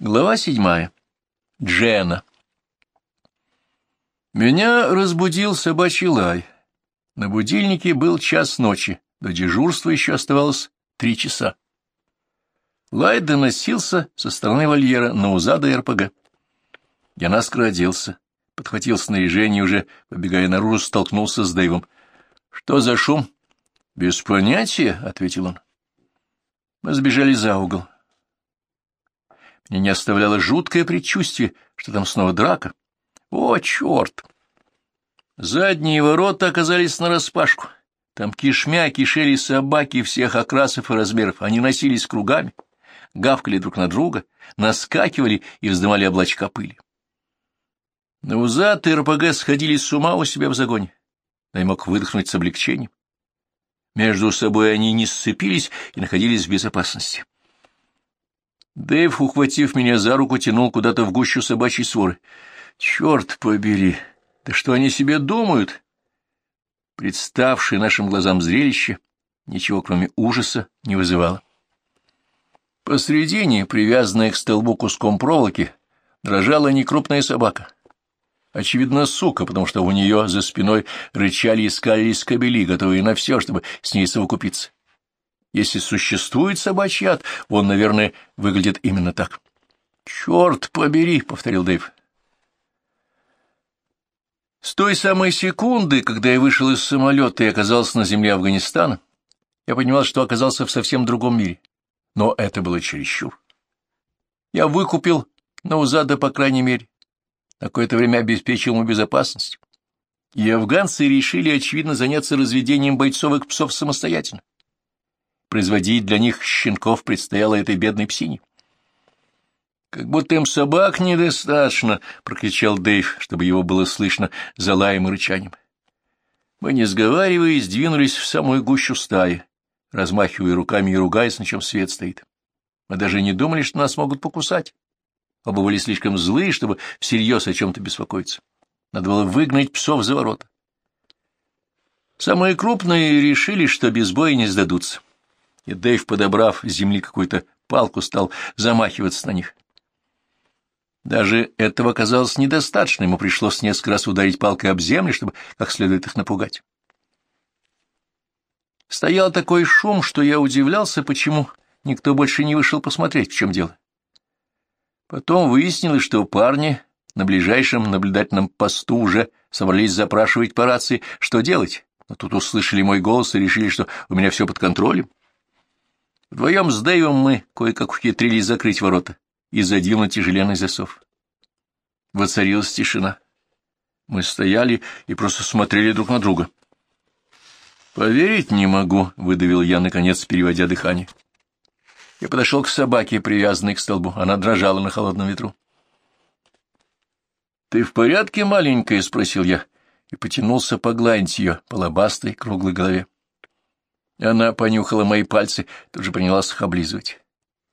Глава седьмая. Джена. Меня разбудил собачий лай. На будильнике был час ночи, до дежурства еще оставалось три часа. Лай доносился со стороны вольера на узада РПГ. Я наскоро оделся, подхватил снаряжение уже, побегая наружу, столкнулся с Дэйвом. — Что за шум? — Без понятия, — ответил он. Мы сбежали за угол. Меня не оставляло жуткое предчувствие, что там снова драка. О, черт! Задние ворота оказались нараспашку. Там кишмя кишели собаки всех окрасов и размеров. Они носились кругами, гавкали друг на друга, наскакивали и вздымали облачка пыли. Наузад и РПГ сходили с ума у себя в загоне. Я мог выдохнуть с облегчением. Между собой они не сцепились и находились в безопасности. Дэйв, ухватив меня за руку, тянул куда-то в гущу собачьей своры. «Черт побери! Да что они себе думают?» Представшее нашим глазам зрелище ничего, кроме ужаса, не вызывало. Посредине, привязанная к столбу куском проволоки, дрожала некрупная собака. Очевидно, сука, потому что у нее за спиной рычали и скалились кобели, готовые на все, чтобы с ней совокупиться. Если существует собачий ад, он, наверное, выглядит именно так. «Черт побери!» — повторил Дэйв. С той самой секунды, когда я вышел из самолета и оказался на земле Афганистана, я понимал, что оказался в совсем другом мире. Но это было чересчур. Я выкупил Наузада, по крайней мере. На какое-то время обеспечил ему безопасность. И афганцы решили, очевидно, заняться разведением бойцовых псов самостоятельно производить для них щенков предстояло этой бедной псине. «Как будто им собак недостаточно!» — прокричал Дэйв, чтобы его было слышно за лаем и рычанием. Мы, не сговариваясь, двинулись в самую гущу стаи, размахивая руками и ругаясь, на чем свет стоит. Мы даже не думали, что нас могут покусать. Оба были слишком злые, чтобы всерьез о чем-то беспокоиться. Надо было выгнать псов за ворота. Самые крупные решили, что без боя не сдадутся и Дэйв, подобрав с земли какую-то палку, стал замахиваться на них. Даже этого оказалось недостаточно, ему пришлось несколько раз ударить палкой об землю, чтобы как следует их напугать. Стоял такой шум, что я удивлялся, почему никто больше не вышел посмотреть, в чем дело. Потом выяснилось, что парни на ближайшем наблюдательном посту уже собрались запрашивать по рации, что делать, но тут услышали мой голос и решили, что у меня все под контролем. Вдвоем с Дэйвом мы кое-как ухитрились закрыть ворота и задвинуть тяжеленный засов. Воцарилась тишина. Мы стояли и просто смотрели друг на друга. «Поверить не могу», — выдавил я, наконец, переводя дыхание. Я подошел к собаке, привязанной к столбу. Она дрожала на холодном ветру. «Ты в порядке, маленькая?» — спросил я и потянулся погладить ее по лобастой круглой голове. Она понюхала мои пальцы, тут же принялась их облизывать.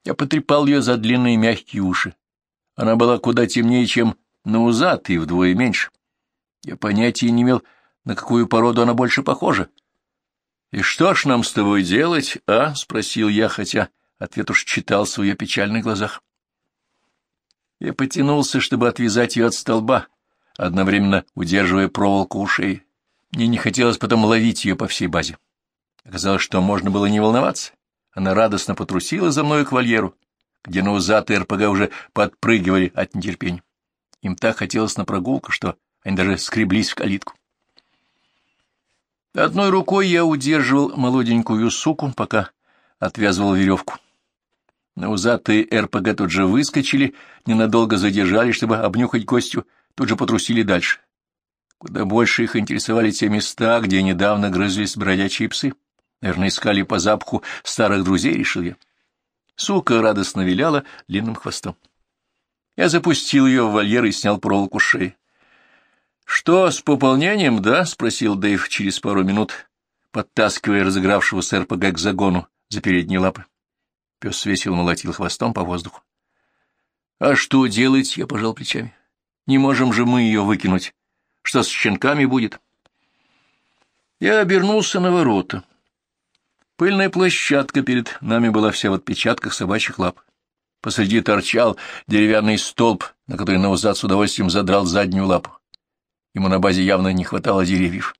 Я потрепал ее за длинные мягкие уши. Она была куда темнее, чем наузад, и вдвое меньше. Я понятия не имел, на какую породу она больше похожа. — И что ж нам с тобой делать, а? — спросил я, хотя ответ уж читал в ее печальных глазах. Я потянулся, чтобы отвязать ее от столба, одновременно удерживая проволоку у шеи. Мне не хотелось потом ловить ее по всей базе. Оказалось, что можно было не волноваться. Она радостно потрусила за мной к вольеру, где Наузат и РПГ уже подпрыгивали от нетерпения. Им так хотелось на прогулку, что они даже скреблись в калитку. Одной рукой я удерживал молоденькую суку, пока отвязывал веревку. Наузат и РПГ тут же выскочили, ненадолго задержали, чтобы обнюхать гостю, тут же потрусили дальше. Куда больше их интересовали те места, где недавно грызлись бродячие псы. Наверное, искали по запаху старых друзей, решил я. Сука радостно виляла длинным хвостом. Я запустил ее в вольер и снял проволоку шеи. — Что, с пополнением, да? — спросил Дэйв через пару минут, подтаскивая разыгравшего РПГ к загону за передние лапы. Пес весело молотил хвостом по воздуху. — А что делать? — я пожал плечами. — Не можем же мы ее выкинуть. Что с щенками будет? Я обернулся на ворота. Пыльная площадка перед нами была вся в отпечатках собачьих лап. посреди торчал деревянный столб, на который Наузад с удовольствием задрал заднюю лапу. Ему на базе явно не хватало деревьев.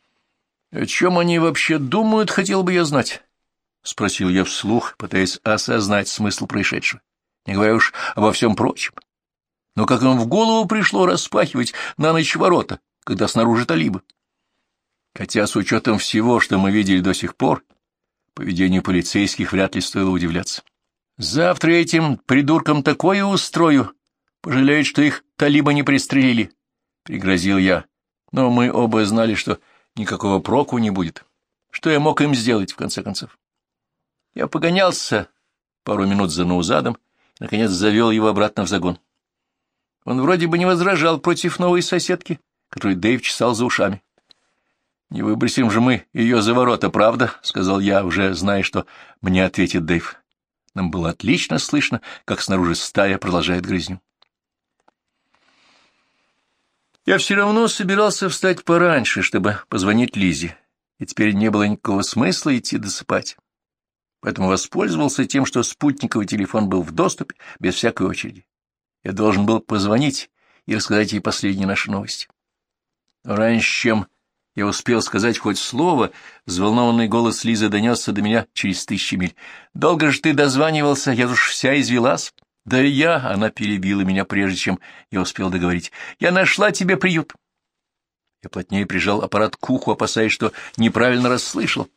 — О чем они вообще думают, хотел бы я знать? — спросил я вслух, пытаясь осознать смысл происшедшего, не говоря уж обо всем прочем. Но как им в голову пришло распахивать на ночь ворота, когда снаружи талибы? Хотя с учетом всего, что мы видели до сих пор, поведению полицейских вряд ли стоило удивляться. Завтра этим придуркам такое устрою. Пожалеют, что их талиба не пристрелили, — пригрозил я. Но мы оба знали, что никакого проку не будет. Что я мог им сделать, в конце концов? Я погонялся пару минут за Наузадом и, наконец, завел его обратно в загон. Он вроде бы не возражал против новой соседки, которую Дэйв чесал за ушами. — Не выбросим же мы ее за ворота, правда? — сказал я, уже зная, что мне ответит Дэйв. Нам было отлично слышно, как снаружи стая продолжает грызню. Я все равно собирался встать пораньше, чтобы позвонить Лизе, и теперь не было никакого смысла идти досыпать. Поэтому воспользовался тем, что спутниковый телефон был в доступе без всякой очереди. Я должен был позвонить и рассказать ей последние наши новости. раньше, чем я успел сказать хоть слово, взволнованный голос Лизы донесся до меня через тысячи миль. «Долго же ты дозванивался, я уж вся извелась». «Да и я», — она перебила меня, прежде чем я успел договорить. «Я нашла тебе приют». Я плотнее прижал аппарат к уху, опасаясь, что неправильно расслышал.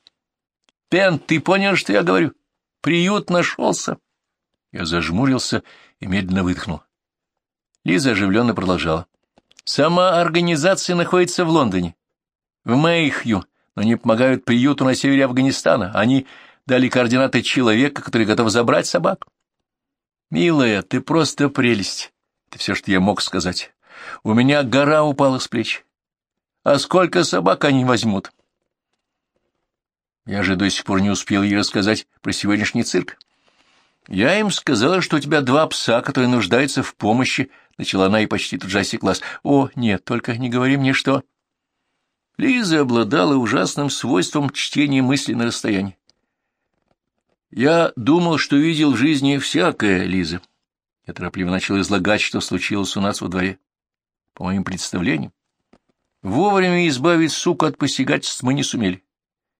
«Пен, ты понял, что я говорю? Приют нашелся». Я зажмурился и медленно выдохнул. Лиза оживленно продолжала. «Сама организация находится в Лондоне в Мэйхью, но не помогают приюту на севере Афганистана. Они дали координаты человека, который готов забрать собак. Милая, ты просто прелесть. Это все, что я мог сказать. У меня гора упала с плеч. А сколько собак они возьмут? Я же до сих пор не успел ей рассказать про сегодняшний цирк. Я им сказала, что у тебя два пса, которые нуждаются в помощи, — начала она и почти тут же осеклась. О, нет, только не говори мне, что... Лиза обладала ужасным свойством чтения мыслей на расстоянии. «Я думал, что видел в жизни всякое, Лиза». Я торопливо начал излагать, что случилось у нас во дворе. По моим представлениям, вовремя избавить суку от посягательств мы не сумели.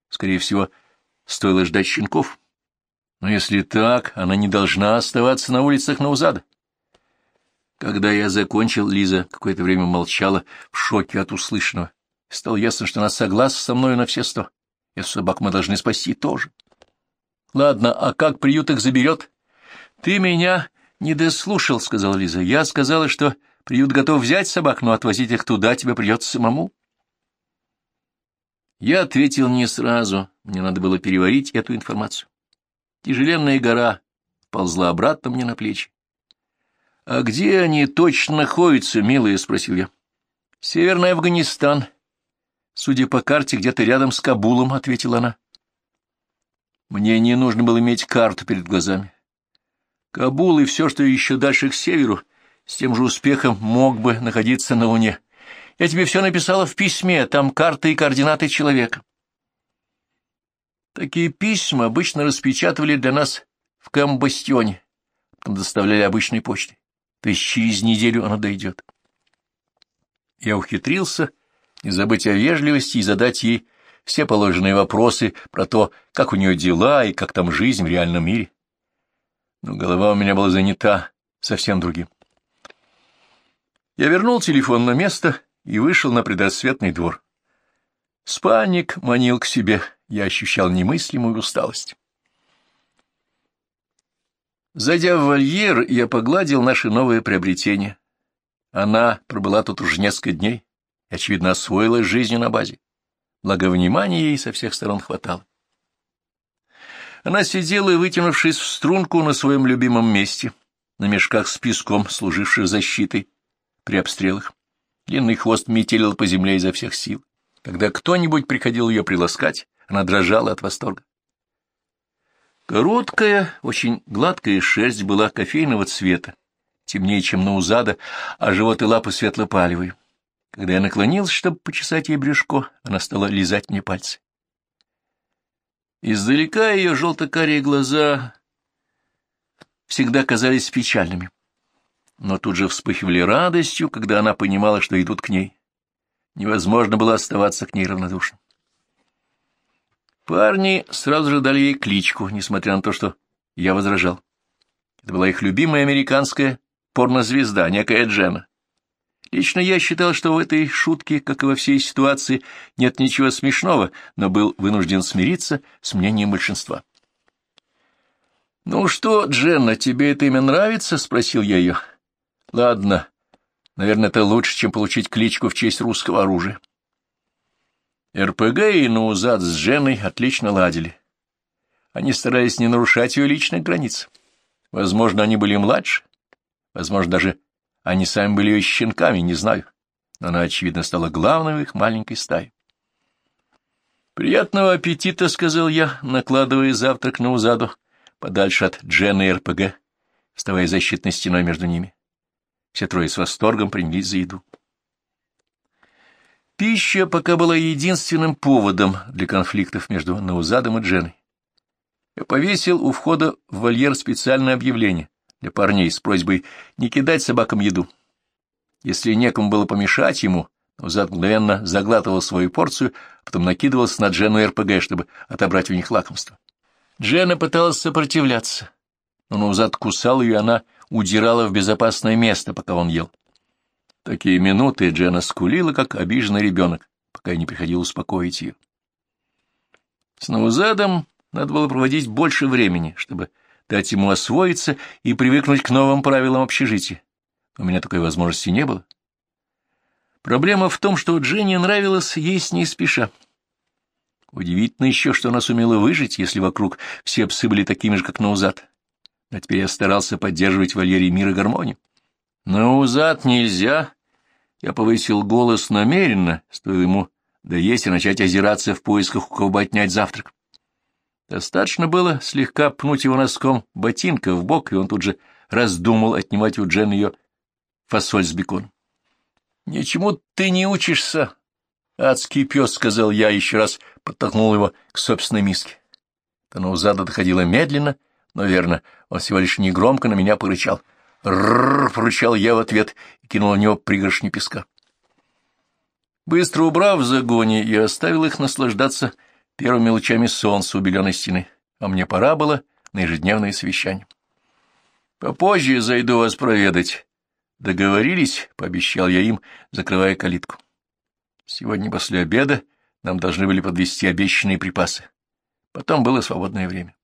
Скорее всего, стоило ждать щенков. Но если так, она не должна оставаться на улицах Наузада. Когда я закончил, Лиза какое-то время молчала в шоке от услышанного. Стало ясно, что она согласна со мной на все сто. И собак мы должны спасти тоже. Ладно, а как приют их заберет? Ты меня не дослушал, — сказала Лиза. Я сказала, что приют готов взять собак, но отвозить их туда тебе придется самому. Я ответил не сразу. Мне надо было переварить эту информацию. Тяжеленная гора ползла обратно мне на плечи. — А где они точно находятся, милые? — спросил я. — Северный Афганистан, Судя по карте, где-то рядом с Кабулом, — ответила она. Мне не нужно было иметь карту перед глазами. Кабул и все, что еще дальше к северу, с тем же успехом мог бы находиться на Луне. Я тебе все написала в письме, там карты и координаты человека. Такие письма обычно распечатывали для нас в Камбастионе, потом доставляли обычной почтой. То есть через неделю оно дойдет. Я ухитрился не забыть о вежливости и задать ей все положенные вопросы про то, как у нее дела и как там жизнь в реальном мире. Но голова у меня была занята совсем другим. Я вернул телефон на место и вышел на предрассветный двор. Спальник манил к себе, я ощущал немыслимую усталость. Зайдя в вольер, я погладил наше новое приобретение. Она пробыла тут уже несколько дней очевидно, освоилась жизнью на базе. Благо, внимания ей со всех сторон хватало. Она сидела, вытянувшись в струнку на своем любимом месте, на мешках с песком, служивших защитой при обстрелах. Длинный хвост метелил по земле изо всех сил. Когда кто-нибудь приходил ее приласкать, она дрожала от восторга. Короткая, очень гладкая шерсть была кофейного цвета, темнее, чем на узада, а живот и лапы светло-палевые. Когда я наклонился, чтобы почесать ей брюшко, она стала лизать мне пальцы. Издалека ее желто-карие глаза всегда казались печальными. Но тут же вспыхивали радостью, когда она понимала, что идут к ней. Невозможно было оставаться к ней равнодушным. Парни сразу же дали ей кличку, несмотря на то, что я возражал. Это была их любимая американская порнозвезда, некая Джена. Лично я считал, что в этой шутке, как и во всей ситуации, нет ничего смешного, но был вынужден смириться с мнением большинства. «Ну что, Дженна, тебе это имя нравится?» — спросил я ее. «Ладно, наверное, это лучше, чем получить кличку в честь русского оружия». РПГ и Наузад с Женой отлично ладили. Они старались не нарушать ее личных границ. Возможно, они были младше, возможно, даже они сами были ее щенками, не знаю. Но она, очевидно, стала главной в их маленькой стае. «Приятного аппетита», — сказал я, накладывая завтрак на узаду, подальше от Джена и РПГ, вставая защитной стеной между ними. Все трое с восторгом принялись за еду. Пища пока была единственным поводом для конфликтов между Наузадом и Дженой. Я повесил у входа в вольер специальное объявление для парней с просьбой не кидать собакам еду. Если некому было помешать ему, Наузад мгновенно заглатывал свою порцию, а потом накидывался на Джену РПГ, чтобы отобрать у них лакомство. Джена пыталась сопротивляться, но Наузад кусал ее, и она удирала в безопасное место, пока он ел такие минуты Джена скулила, как обиженный ребенок, пока не приходил успокоить ее. С Наузадом надо было проводить больше времени, чтобы дать ему освоиться и привыкнуть к новым правилам общежития. У меня такой возможности не было. Проблема в том, что Дженни нравилось есть не спеша. Удивительно еще, что она сумела выжить, если вокруг все псы были такими же, как Наузад. А теперь я старался поддерживать в вольере мир и гармонию. Наузад нельзя. Я повысил голос намеренно, стоило ему доесть и начать озираться в поисках, у кого бы отнять завтрак. Достаточно было слегка пнуть его носком ботинка в бок, и он тут же раздумал отнимать у Джен ее фасоль с беконом. — Ничему ты не учишься, адский пес, — сказал я, еще раз подтолкнул его к собственной миске. Танаузада доходила медленно, но верно, он всего лишь негромко на меня порычал. «Рррр!» — порычал я в ответ и кинул на него пригоршню песка. Быстро убрав в загоне, я оставил их наслаждаться первыми лучами солнца у беленой стены, а мне пора было на ежедневное совещание. «Попозже зайду вас проведать». «Договорились?» — пообещал я им, закрывая калитку. «Сегодня после обеда нам должны были подвести обещанные припасы. Потом было свободное время».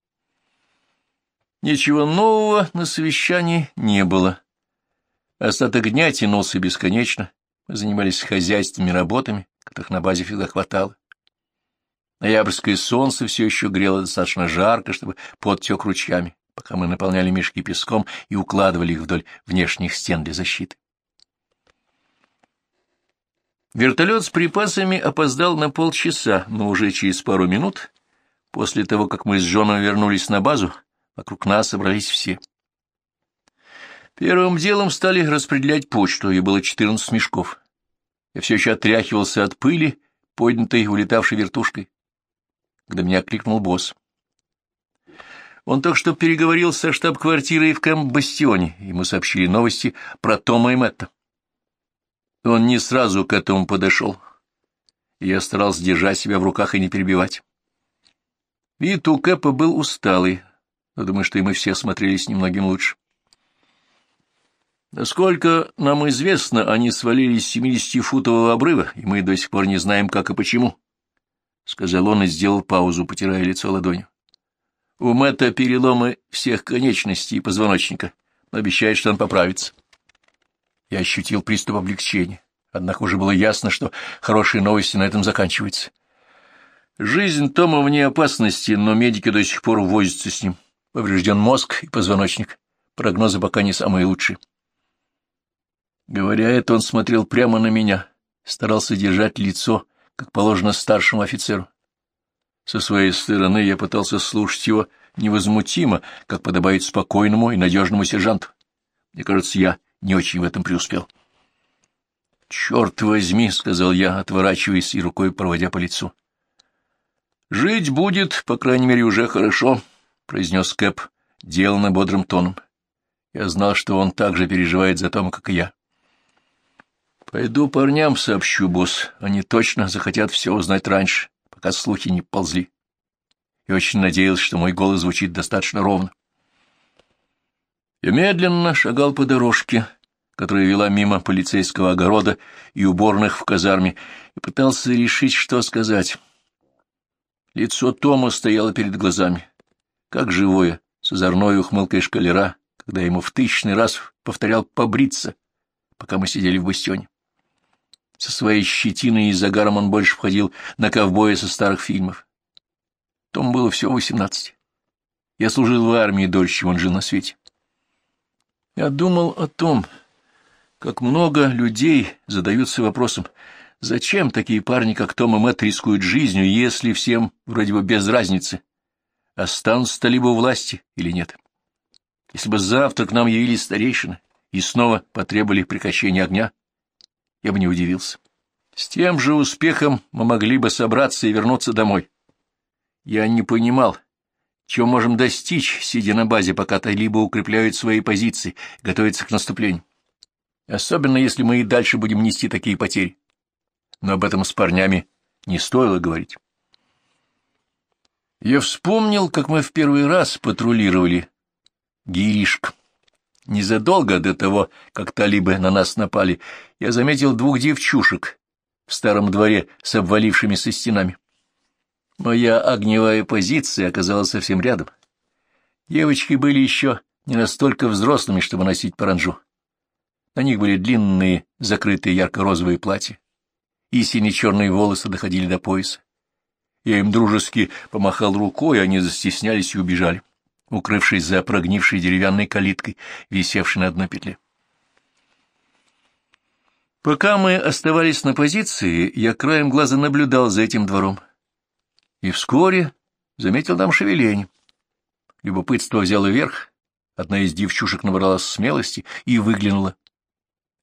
Ничего нового на совещании не было. Остаток дня тянулся бесконечно. Мы занимались хозяйственными работами, которых на базе всегда хватало. Ноябрьское солнце все еще грело достаточно жарко, чтобы пот тек ручьями, пока мы наполняли мешки песком и укладывали их вдоль внешних стен для защиты. Вертолет с припасами опоздал на полчаса, но уже через пару минут, после того, как мы с Джоном вернулись на базу, Вокруг нас собрались все. Первым делом стали распределять почту, и было четырнадцать мешков. Я все еще отряхивался от пыли, поднятой улетавшей вертушкой, когда меня кликнул босс. Он только что переговорил со штаб-квартирой в Кэмп-Бастионе, ему сообщили новости про Тома и Мэтта. Он не сразу к этому подошел, я старался держать себя в руках и не перебивать. Вид у Кэпа был усталый, но думаю, что и мы все смотрелись немногим лучше. Насколько нам известно, они свалились с семидесятифутового обрыва, и мы до сих пор не знаем, как и почему, — сказал он и сделал паузу, потирая лицо ладонью. У Мэтта переломы всех конечностей и позвоночника, но обещает, что он поправится. Я ощутил приступ облегчения, однако уже было ясно, что хорошие новости на этом заканчиваются. Жизнь Тома вне опасности, но медики до сих пор возятся с ним. — Поврежден мозг и позвоночник. Прогнозы пока не самые лучшие. Говоря это, он смотрел прямо на меня, старался держать лицо, как положено старшему офицеру. Со своей стороны я пытался слушать его невозмутимо, как подобает спокойному и надежному сержанту. Мне кажется, я не очень в этом преуспел. — Черт возьми, — сказал я, отворачиваясь и рукой проводя по лицу. — Жить будет, по крайней мере, уже хорошо, — произнес Кэп, деланно бодрым тоном. Я знал, что он так же переживает за Тома, как и я. Пойду парням сообщу, босс. Они точно захотят все узнать раньше, пока слухи не ползли. И очень надеялся, что мой голос звучит достаточно ровно. Я медленно шагал по дорожке, которая вела мимо полицейского огорода и уборных в казарме, и пытался решить, что сказать. Лицо Тома стояло перед глазами, как живое, с озорной ухмылкой шкалера, когда ему в тысячный раз повторял побриться, пока мы сидели в бастионе. Со своей щетиной и загаром он больше входил на ковбоя со старых фильмов. Тому было всего восемнадцать. Я служил в армии дольше, чем он жил на свете. Я думал о том, как много людей задаются вопросом, зачем такие парни, как Том и Мэтт, рискуют жизнью, если всем вроде бы без разницы, останутся либо у власти или нет. Если бы завтра к нам явились старейшины и снова потребовали прекращения огня, я бы не удивился. С тем же успехом мы могли бы собраться и вернуться домой. Я не понимал, чего можем достичь, сидя на базе, пока талибы укрепляют свои позиции, готовятся к наступлению. Особенно, если мы и дальше будем нести такие потери. Но об этом с парнями не стоило говорить. Я вспомнил, как мы в первый раз патрулировали Гиришк. Незадолго до того, как талибы на нас напали, я заметил двух девчушек в старом дворе с обвалившимися стенами. Моя огневая позиция оказалась совсем рядом. Девочки были еще не настолько взрослыми, чтобы носить паранжу. На них были длинные, закрытые ярко-розовые платья, и сине-черные волосы доходили до пояса. Я им дружески помахал рукой, они застеснялись и убежали, укрывшись за прогнившей деревянной калиткой, висевшей на одной петле. Пока мы оставались на позиции, я краем глаза наблюдал за этим двором и вскоре заметил там шевеление. Любопытство взяло верх, одна из девчушек набралась смелости и выглянула.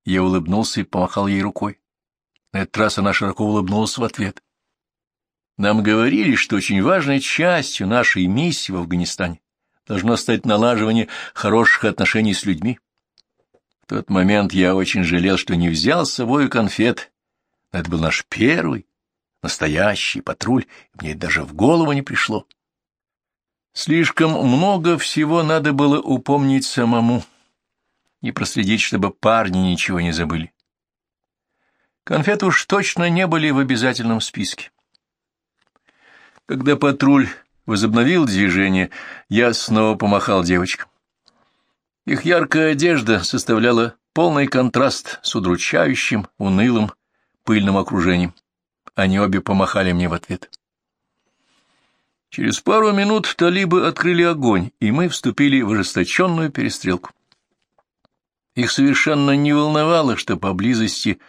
Я улыбнулся и помахал ей рукой. На этот раз она широко улыбнулась в ответ. Нам говорили, что очень важной частью нашей миссии в Афганистане должно стать налаживание хороших отношений с людьми. В тот момент я очень жалел, что не взял с собой конфет. Это был наш первый настоящий патруль, мне даже в голову не пришло. Слишком много всего надо было упомнить самому и проследить, чтобы парни ничего не забыли. Конфеты уж точно не были в обязательном списке. Когда патруль возобновил движение, я снова помахал девочкам. Их яркая одежда составляла полный контраст с удручающим, унылым, пыльным окружением. Они обе помахали мне в ответ. Через пару минут талибы открыли огонь, и мы вступили в ожесточенную перестрелку. Их совершенно не волновало, что поблизости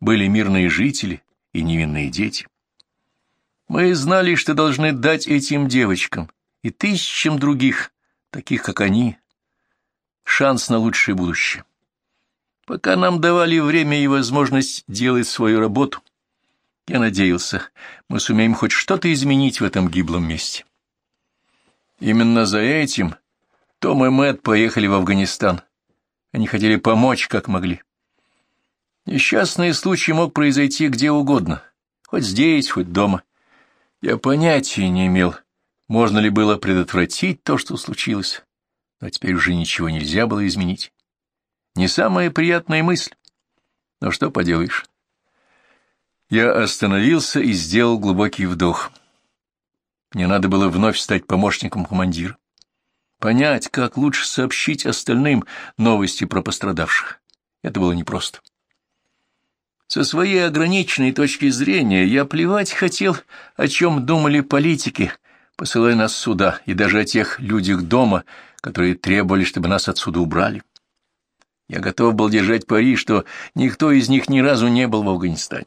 были мирные жители и невинные дети. Мы знали, что должны дать этим девочкам и тысячам других, таких как они, шанс на лучшее будущее. Пока нам давали время и возможность делать свою работу — я надеялся, мы сумеем хоть что-то изменить в этом гиблом месте. Именно за этим Том и Мэтт поехали в Афганистан. Они хотели помочь, как могли. Несчастный случай мог произойти где угодно, хоть здесь, хоть дома. Я понятия не имел, можно ли было предотвратить то, что случилось, но теперь уже ничего нельзя было изменить. Не самая приятная мысль, но что поделаешь. Я остановился и сделал глубокий вдох. Мне надо было вновь стать помощником командира. Понять, как лучше сообщить остальным новости про пострадавших. Это было непросто. Со своей ограниченной точки зрения я плевать хотел, о чем думали политики, посылая нас сюда, и даже о тех людях дома, которые требовали, чтобы нас отсюда убрали. Я готов был держать пари, что никто из них ни разу не был в Афганистане.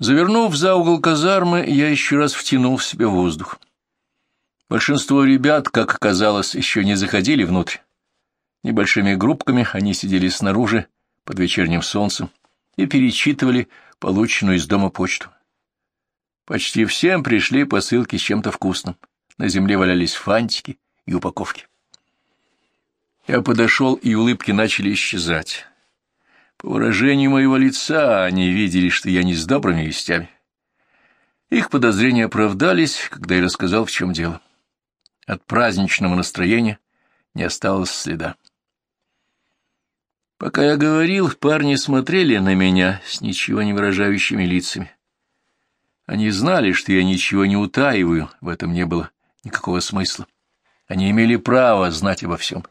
Завернув за угол казармы, я еще раз втянул в себя воздух. Большинство ребят, как оказалось, еще не заходили внутрь. Небольшими группками они сидели снаружи под вечерним солнцем и перечитывали полученную из дома почту. Почти всем пришли посылки с чем-то вкусным. На земле валялись фантики и упаковки. Я подошел, и улыбки начали исчезать. По выражению моего лица они видели, что я не с добрыми вестями. Их подозрения оправдались, когда я рассказал, в чем дело. От праздничного настроения не осталось следа. Пока я говорил, парни смотрели на меня с ничего не выражающими лицами. Они знали, что я ничего не утаиваю, в этом не было никакого смысла. Они имели право знать обо всем.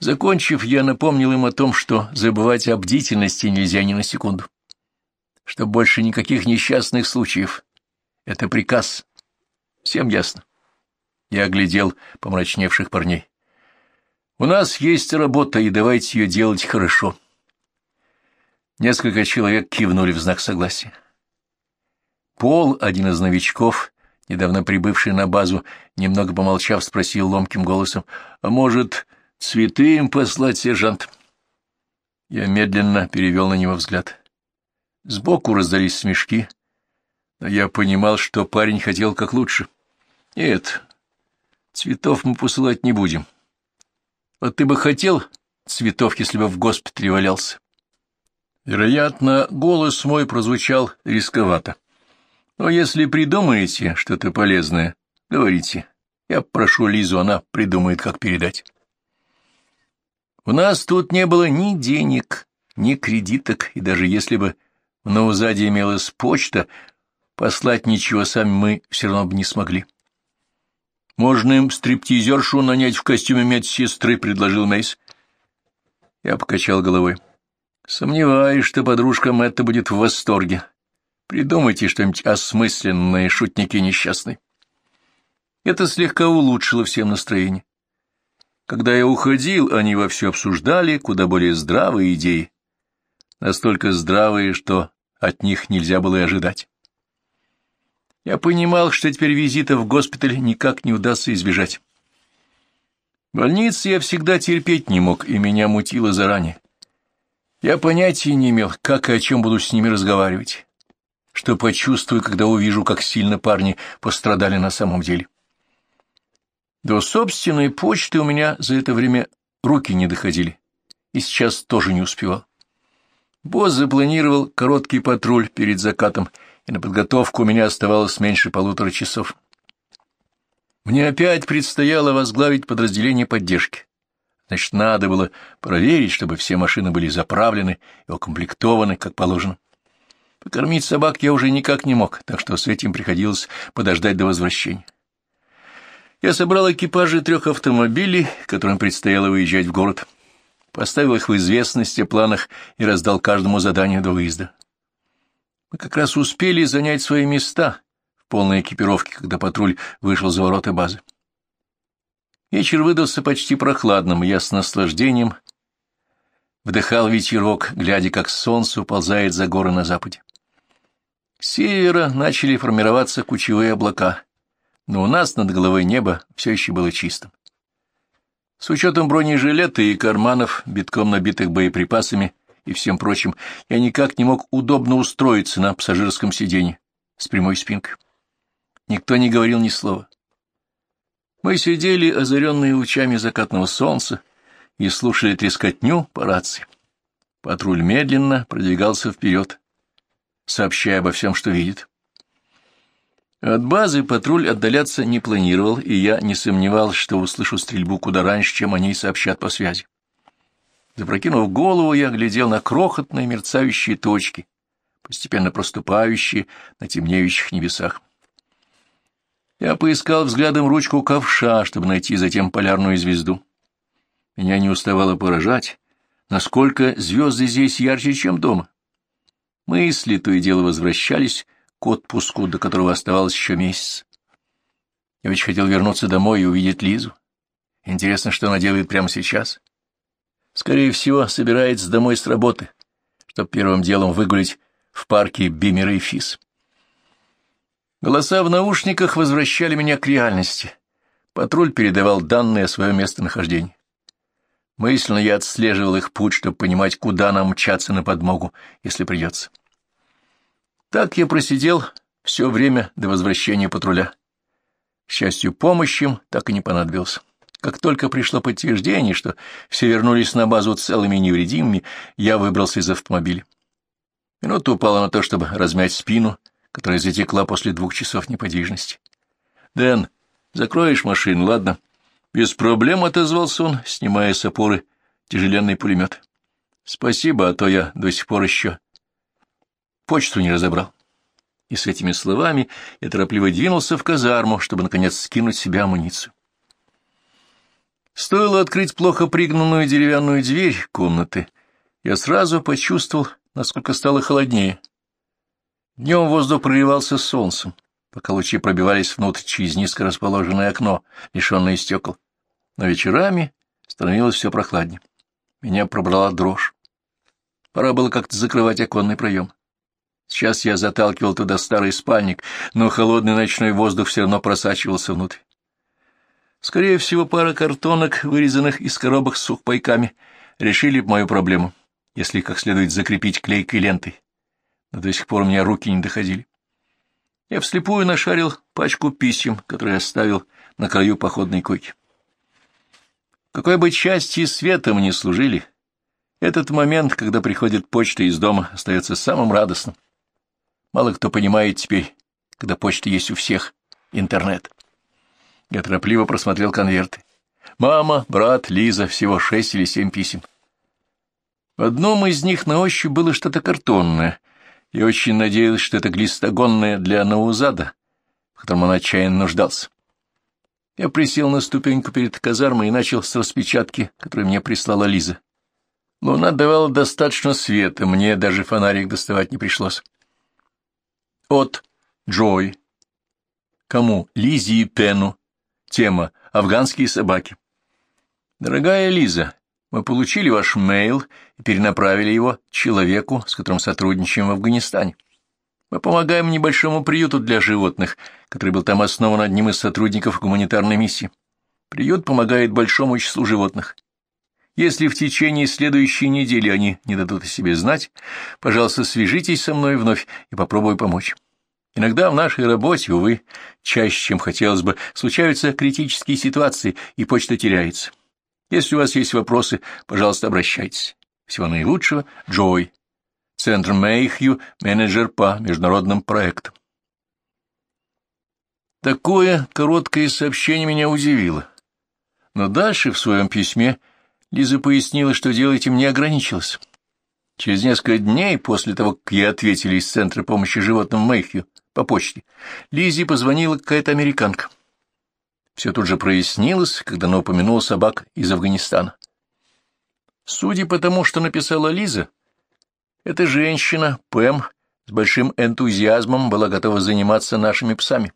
Закончив, я напомнил им о том, что забывать о бдительности нельзя ни на секунду. Что больше никаких несчастных случаев. Это приказ. Всем ясно. Я оглядел помрачневших парней. У нас есть работа, и давайте ее делать хорошо. Несколько человек кивнули в знак согласия. Пол, один из новичков, недавно прибывший на базу, немного помолчав, спросил ломким голосом, «А может, цветы им послать, сержант?» Я медленно перевел на него взгляд. Сбоку раздались смешки, но я понимал, что парень хотел как лучше. «Нет, цветов мы посылать не будем. Вот ты бы хотел цветов, если бы в госпитале валялся?» Вероятно, голос мой прозвучал рисковато. Но если придумаете что-то полезное, говорите. Я прошу Лизу, она придумает, как передать. У нас тут не было ни денег, ни кредиток, и даже если бы в Наузаде имелась почта, послать ничего сами мы все равно бы не смогли. Можно им стриптизершу нанять в костюме медсестры, — предложил Мейс. Я покачал головой. Сомневаюсь, что подружка Мэтта будет в восторге. Придумайте что-нибудь осмысленное, шутники несчастные. Это слегка улучшило всем настроение. Когда я уходил, они вовсю обсуждали куда более здравые идеи. Настолько здравые, что от них нельзя было и ожидать. Я понимал, что теперь визита в госпиталь никак не удастся избежать. Больницы я всегда терпеть не мог, и меня мутило заранее. Я понятия не имел, как и о чем буду с ними разговаривать что почувствую, когда увижу, как сильно парни пострадали на самом деле. До собственной почты у меня за это время руки не доходили, и сейчас тоже не успевал. Босс запланировал короткий патруль перед закатом, и на подготовку у меня оставалось меньше полутора часов. Мне опять предстояло возглавить подразделение поддержки. Значит, надо было проверить, чтобы все машины были заправлены и укомплектованы, как положено. Покормить собак я уже никак не мог, так что с этим приходилось подождать до возвращения. Я собрал экипажи трех автомобилей, которым предстояло выезжать в город, поставил их в известность о планах и раздал каждому задание до выезда. Мы как раз успели занять свои места в полной экипировке, когда патруль вышел за ворота базы. Вечер выдался почти прохладным, я с наслаждением вдыхал ветерок, глядя, как солнце уползает за горы на западе. С севера начали формироваться кучевые облака, но у нас над головой небо все еще было чистым. С учетом бронежилета и карманов, битком набитых боеприпасами и всем прочим, я никак не мог удобно устроиться на пассажирском сиденье с прямой спинкой. Никто не говорил ни слова. Мы сидели, озаренные лучами закатного солнца, и слушали трескотню по рации. Патруль медленно продвигался вперед, сообщая обо всем, что видит. От базы патруль отдаляться не планировал, и я не сомневался, что услышу стрельбу куда раньше, чем они сообщат по связи. Запрокинув голову, я глядел на крохотные мерцающие точки, постепенно проступающие на темнеющих небесах. Я поискал взглядом ручку ковша, чтобы найти затем полярную звезду. Меня не уставало поражать, насколько звезды здесь ярче, чем дома. Мысли то и дело возвращались к отпуску, до которого оставалось еще месяц. Я очень хотел вернуться домой и увидеть Лизу. Интересно, что она делает прямо сейчас. Скорее всего, собирается домой с работы, чтобы первым делом выгулить в парке Бимера и Фис. Голоса в наушниках возвращали меня к реальности. Патруль передавал данные о своем местонахождении. Мысленно я отслеживал их путь, чтобы понимать, куда нам мчаться на подмогу, если придется. Так я просидел все время до возвращения патруля. К счастью, помощь им так и не понадобился. Как только пришло подтверждение, что все вернулись на базу целыми и невредимыми, я выбрался из автомобиля. Минута упала на то, чтобы размять спину, которая затекла после двух часов неподвижности. — Дэн, закроешь машину, ладно? — Без проблем отозвался он, снимая с опоры тяжеленный пулемет. — Спасибо, а то я до сих пор еще почту не разобрал. И с этими словами я торопливо двинулся в казарму, чтобы, наконец, скинуть с себя амуницию. Стоило открыть плохо пригнанную деревянную дверь комнаты, я сразу почувствовал, насколько стало холоднее. Днем воздух проливался солнцем, пока лучи пробивались внутрь через низко расположенное окно, лишенное стекол. Но вечерами становилось все прохладнее. Меня пробрала дрожь. Пора было как-то закрывать оконный проем. Сейчас я заталкивал туда старый спальник, но холодный ночной воздух все равно просачивался внутрь. Скорее всего, пара картонок, вырезанных из коробок с сухпайками, решили мою проблему, если как следует закрепить клейкой лентой. Но до сих пор у меня руки не доходили. Я вслепую нашарил пачку писем, которые оставил на краю походной койки. Какой бы части света мы ни служили, этот момент, когда приходит почта из дома, остается самым радостным. Мало кто понимает теперь, когда почта есть у всех, интернет. Я торопливо просмотрел конверты. Мама, брат, Лиза, всего шесть или семь писем. В одном из них на ощупь было что-то картонное. Я очень надеялся, что это глистогонное для Наузада, в котором он отчаянно нуждался. Я присел на ступеньку перед казармой и начал с распечатки, которую мне прислала Лиза. Луна давала достаточно света, мне даже фонарик доставать не пришлось. От Джой. Кому? Лизе и Пену. Тема «Афганские собаки». Дорогая Лиза, мы получили ваш мейл и перенаправили его человеку, с которым сотрудничаем в Афганистане. Мы помогаем небольшому приюту для животных, который был там основан одним из сотрудников гуманитарной миссии. Приют помогает большому числу животных. Если в течение следующей недели они не дадут о себе знать, пожалуйста, свяжитесь со мной вновь и попробую помочь. Иногда в нашей работе, увы, чаще, чем хотелось бы, случаются критические ситуации, и почта теряется. Если у вас есть вопросы, пожалуйста, обращайтесь. Всего наилучшего, Джой. Центр Мэйхью, менеджер по международным проектам. Такое короткое сообщение меня удивило. Но дальше в своем письме Лиза пояснила, что дело этим не ограничилось. Через несколько дней после того, как ей ответили из Центра помощи животным Мэйхью по почте, Лизе позвонила какая-то американка. Все тут же прояснилось, когда она упомянула собак из Афганистана. Судя по тому, что написала Лиза, эта женщина, Пэм, с большим энтузиазмом была готова заниматься нашими псами.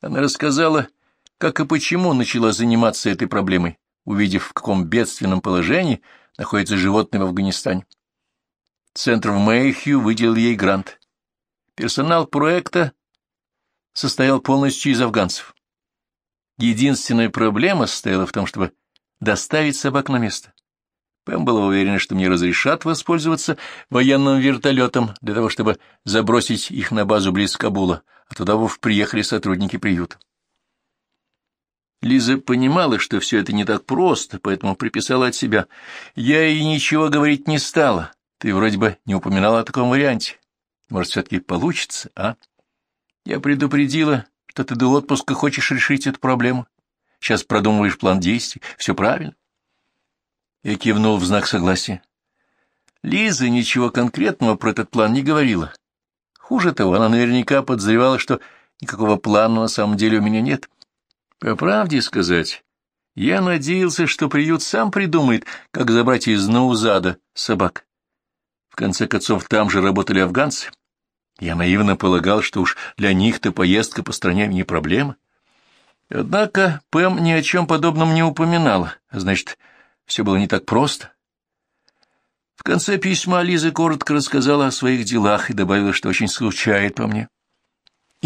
Она рассказала, как и почему начала заниматься этой проблемой, увидев, в каком бедственном положении находится животное в Афганистане. Центр в Мэйхью выделил ей грант. Персонал проекта состоял полностью из афганцев. Единственная проблема состояла в том, чтобы доставить собак на место. Пэм была уверена, что мне разрешат воспользоваться военным вертолетом для того, чтобы забросить их на базу близ Кабула, а туда уж приехали сотрудники приюта. Лиза понимала, что все это не так просто, поэтому приписала от себя. Я ей ничего говорить не стала. Ты вроде бы не упоминала о таком варианте. Может, все-таки получится, а? Я предупредила, что ты до отпуска хочешь решить эту проблему. Сейчас продумываешь план действий. Все правильно. Я кивнул в знак согласия. Лиза ничего конкретного про этот план не говорила. Хуже того, она наверняка подозревала, что никакого плана на самом деле у меня нет. По правде сказать, я надеялся, что приют сам придумает, как забрать из Наузада собак. В конце концов, там же работали афганцы. Я наивно полагал, что уж для них-то поездка по стране не проблема. Однако Пэм ни о чем подобном не упоминала, значит, все было не так просто. В конце письма Лиза коротко рассказала о своих делах и добавила, что очень скучает по мне.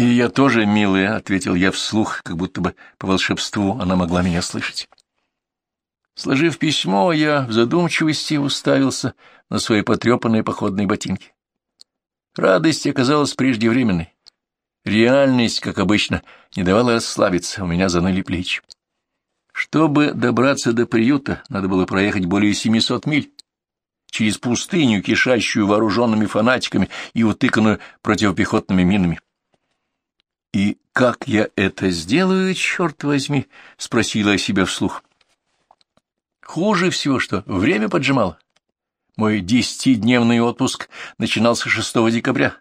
«И я тоже, милая», — ответил я вслух, как будто бы по волшебству она могла меня слышать. Сложив письмо, я в задумчивости уставился на свои потрепанные походные ботинки. Радость оказалась преждевременной. Реальность, как обычно, не давала расслабиться, у меня заныли плечи. Чтобы добраться до приюта, надо было проехать более 700 миль через пустыню, кишащую вооруженными фанатиками и утыканную противопехотными минами. «И как я это сделаю, черт возьми?» — спросила я себя вслух. Хуже всего, что время поджимало. Мой десятидневный отпуск начинался 6 декабря.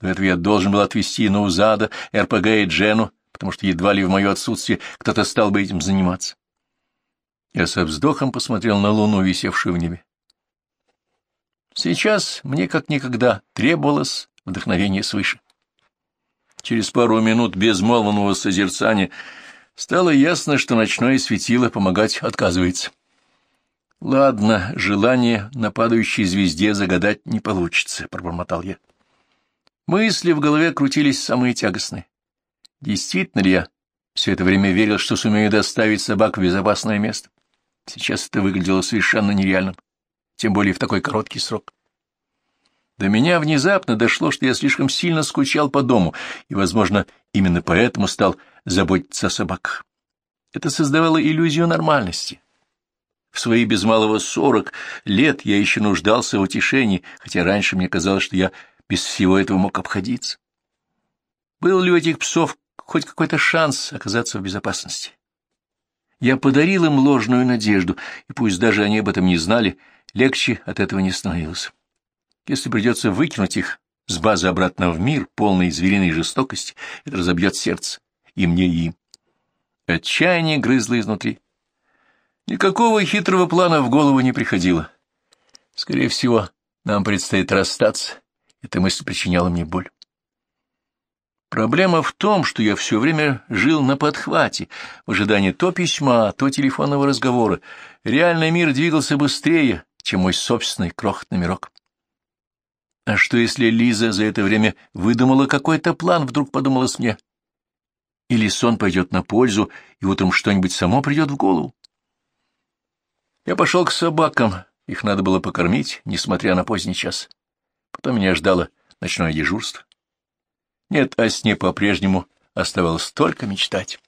До этого я должен был отвезти Наузада, РПГ и Джену, потому что едва ли в мое отсутствие кто-то стал бы этим заниматься. Я со вздохом посмотрел на луну, висевшую в небе. Сейчас мне как никогда требовалось вдохновение свыше. Через пару минут безмолвного созерцания стало ясно, что ночное светило помогать отказывается. Ладно, желание на падающей звезде загадать не получится, — пробормотал я. Мысли в голове крутились самые тягостные. Действительно ли я все это время верил, что сумею доставить собак в безопасное место? Сейчас это выглядело совершенно нереальным, тем более в такой короткий срок. До меня внезапно дошло, что я слишком сильно скучал по дому, и, возможно, именно поэтому стал заботиться о собаках. Это создавало иллюзию нормальности. В свои без малого сорок лет я еще нуждался в утешении, хотя раньше мне казалось, что я без всего этого мог обходиться. Был ли у этих псов хоть какой-то шанс оказаться в безопасности? Я подарил им ложную надежду, и пусть даже они об этом не знали, легче от этого не становилось. Если придется выкинуть их с базы обратно в мир, полный звериной жестокости, это разобьет сердце и мне, и им. Отчаяние грызло изнутри. Никакого хитрого плана в голову не приходило. Скорее всего, нам предстоит расстаться. Эта мысль причиняла мне боль. Проблема в том, что я все время жил на подхвате, в ожидании то письма, то телефонного разговора. Реальный мир двигался быстрее, чем мой собственный крохотный мирок. А что, если Лиза за это время выдумала какой-то план, вдруг подумалось мне? Или сон пойдет на пользу, и утром что-нибудь само придет в голову? Я пошел к собакам, их надо было покормить, несмотря на поздний час. Потом меня ждало ночное дежурство. Нет, о сне по-прежнему оставалось только мечтать.